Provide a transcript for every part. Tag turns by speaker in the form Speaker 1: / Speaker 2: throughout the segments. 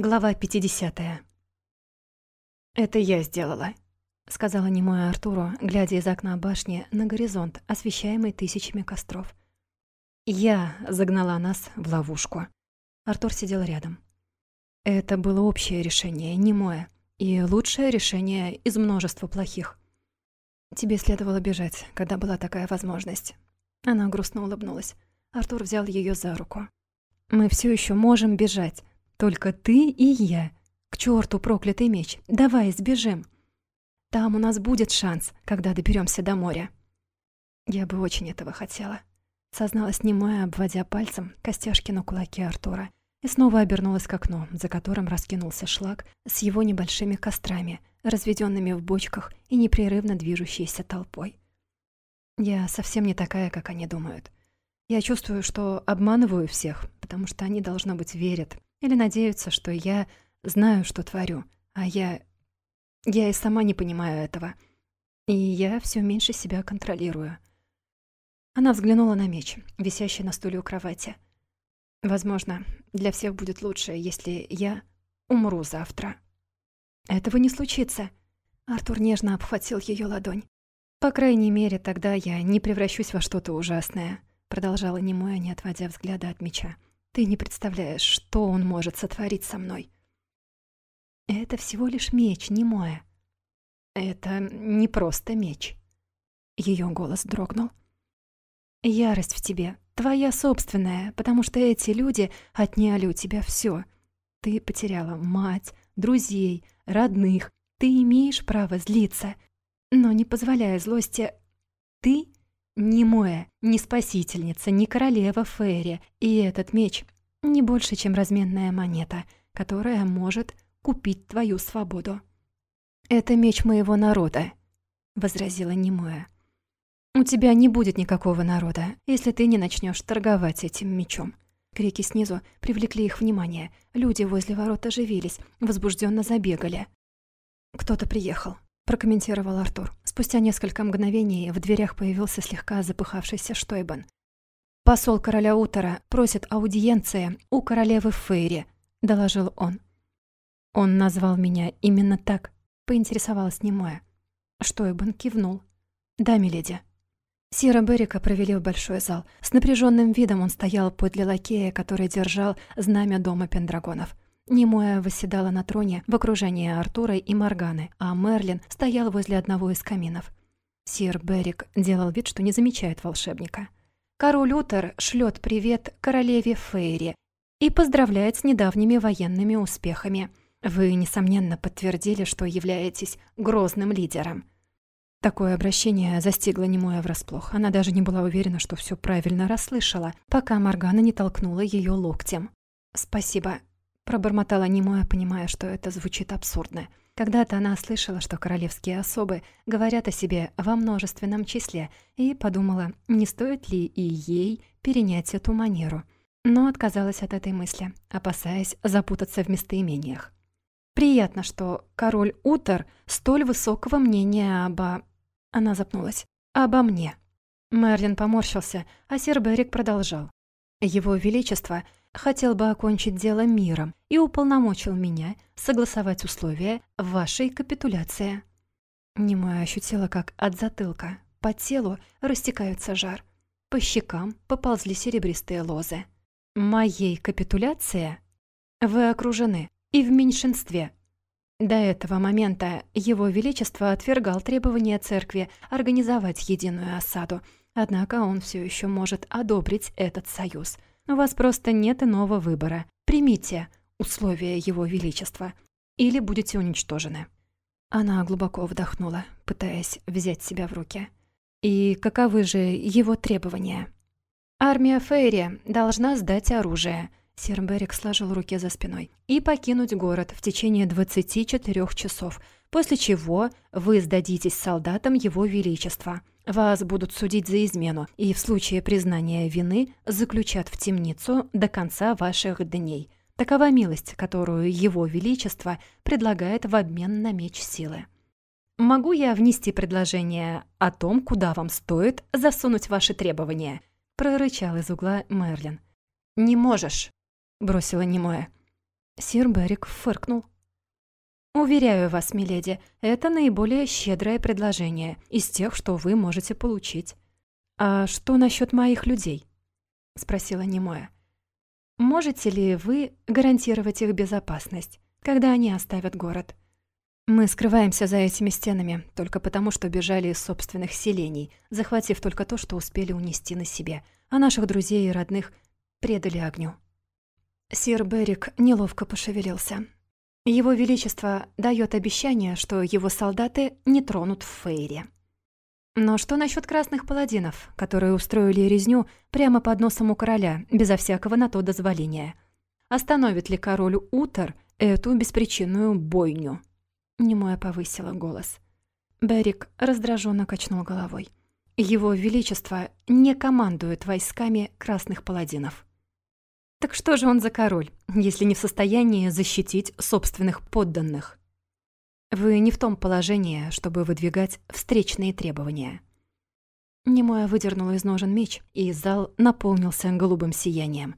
Speaker 1: Глава 50. «Это я сделала», — сказала немая Артуру, глядя из окна башни на горизонт, освещаемый тысячами костров. «Я загнала нас в ловушку». Артур сидел рядом. Это было общее решение, не мое, и лучшее решение из множества плохих. «Тебе следовало бежать, когда была такая возможность». Она грустно улыбнулась. Артур взял ее за руку. «Мы все еще можем бежать. Только ты и я. К черту проклятый меч. Давай сбежим. Там у нас будет шанс, когда доберемся до моря. Я бы очень этого хотела. Созналась немая, обводя пальцем костяшки на кулаке Артура. И снова обернулась к окну, за которым раскинулся шлак с его небольшими кострами, разведенными в бочках и непрерывно движущейся толпой. Я совсем не такая, как они думают. Я чувствую, что обманываю всех, потому что они, должно быть, верят, или надеются, что я знаю, что творю, а я... Я и сама не понимаю этого. И я все меньше себя контролирую. Она взглянула на меч, висящий на стуле у кровати. Возможно, для всех будет лучше, если я умру завтра. Этого не случится. Артур нежно обхватил ее ладонь. По крайней мере, тогда я не превращусь во что-то ужасное, продолжала немоя, не отводя взгляда от меча. Ты не представляешь, что он может сотворить со мной. Это всего лишь меч, не мой. Это не просто меч. Ее голос дрогнул. Ярость в тебе, твоя собственная, потому что эти люди отняли у тебя все. Ты потеряла мать, друзей, родных. Ты имеешь право злиться, но не позволяя злости. Ты не Моя, не спасительница, не королева Фейри, и этот меч не больше, чем разменная монета, которая может купить твою свободу. «Это меч моего народа», — возразила Немоя. «У тебя не будет никакого народа, если ты не начнешь торговать этим мечом». Крики снизу привлекли их внимание. Люди возле ворот оживились, возбужденно забегали. Кто-то приехал прокомментировал Артур. Спустя несколько мгновений в дверях появился слегка запыхавшийся Штойбан. «Посол короля Утора просит аудиенции у королевы Фейри», — доложил он. «Он назвал меня именно так», — поинтересовалась немая. Штойбан кивнул. «Да, миледи». Сира Беррика провели в большой зал. С напряженным видом он стоял подле лакея, который держал знамя дома Пендрагонов. Немоя восседала на троне в окружении Артура и Морганы, а Мерлин стоял возле одного из каминов. Сир Берик делал вид, что не замечает волшебника. Король Утер шлет привет королеве Фейри и поздравляет с недавними военными успехами. Вы, несомненно, подтвердили, что являетесь грозным лидером. Такое обращение застигло Немоя врасплох. Она даже не была уверена, что все правильно расслышала, пока Моргана не толкнула ее локтем. «Спасибо, Пробормотала немое, понимая, что это звучит абсурдно. Когда-то она слышала, что королевские особы говорят о себе во множественном числе, и подумала, не стоит ли и ей перенять эту манеру. Но отказалась от этой мысли, опасаясь запутаться в местоимениях. «Приятно, что король Утер столь высокого мнения обо...» Она запнулась. «Обо мне». Мерлин поморщился, а сэр Берик продолжал. «Его Величество хотел бы окончить дело миром и уполномочил меня согласовать условия вашей капитуляции». Немая ощутила, как от затылка по телу растекается жар. По щекам поползли серебристые лозы. «Моей капитуляции? Вы окружены и в меньшинстве». До этого момента Его Величество отвергал требования церкви организовать единую осаду, однако он все еще может одобрить этот союз – у вас просто нет иного выбора. Примите условия Его Величества, или будете уничтожены». Она глубоко вдохнула, пытаясь взять себя в руки. «И каковы же его требования?» «Армия Фейри должна сдать оружие», Сир Берик сложил руки за спиной. «И покинуть город в течение 24 часов, после чего вы сдадитесь солдатам Его Величества. Вас будут судить за измену и в случае признания вины заключат в темницу до конца ваших дней. Такова милость, которую Его Величество предлагает в обмен на меч силы. Могу я внести предложение о том, куда вам стоит засунуть ваши требования?» прорычал из угла Мерлин. «Не можешь», — бросила немое. Сир Берик фыркнул. «Уверяю вас, миледи, это наиболее щедрое предложение из тех, что вы можете получить. А что насчет моих людей?» — спросила Немоя. «Можете ли вы гарантировать их безопасность, когда они оставят город?» Мы скрываемся за этими стенами только потому, что бежали из собственных селений, захватив только то, что успели унести на себе, а наших друзей и родных предали огню. Сир Берик неловко пошевелился. Его Величество дает обещание, что его солдаты не тронут в Фейре. Но что насчет красных паладинов, которые устроили резню прямо под носом у короля, безо всякого на то дозволения? Остановит ли король Утер эту беспричинную бойню? Немоя повысила голос. Берик раздраженно качнул головой. Его Величество не командует войсками красных паладинов. Так что же он за король, если не в состоянии защитить собственных подданных? Вы не в том положении, чтобы выдвигать встречные требования. Немоя выдернула из ножен меч, и зал наполнился голубым сиянием.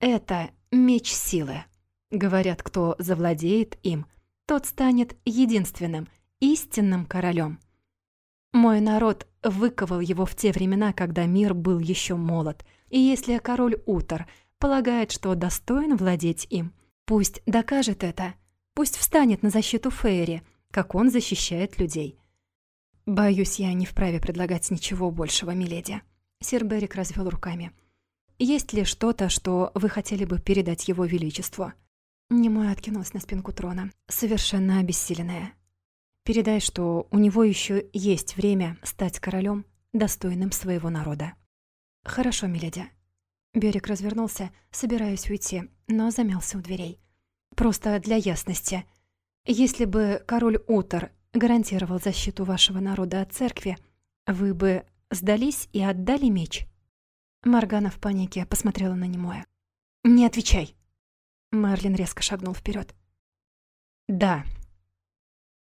Speaker 1: Это меч силы. Говорят, кто завладеет им, тот станет единственным, истинным королем. Мой народ выковал его в те времена, когда мир был еще молод, и если король Утор полагает, что достоин владеть им, пусть докажет это, пусть встанет на защиту Фейри, как он защищает людей. Боюсь, я не вправе предлагать ничего большего, миледи. Сир Берик развел руками. Есть ли что-то, что вы хотели бы передать его величеству? Немой откинулась на спинку трона, совершенно обессиленная. Передай, что у него еще есть время стать королем, достойным своего народа. Хорошо, миледи. Берег развернулся, собираясь уйти, но замялся у дверей. Просто для ясности. Если бы король Утор гарантировал защиту вашего народа от церкви, вы бы сдались и отдали меч? Маргана в панике посмотрела на Немоя. «Не отвечай!» Марлин резко шагнул вперед. «Да»,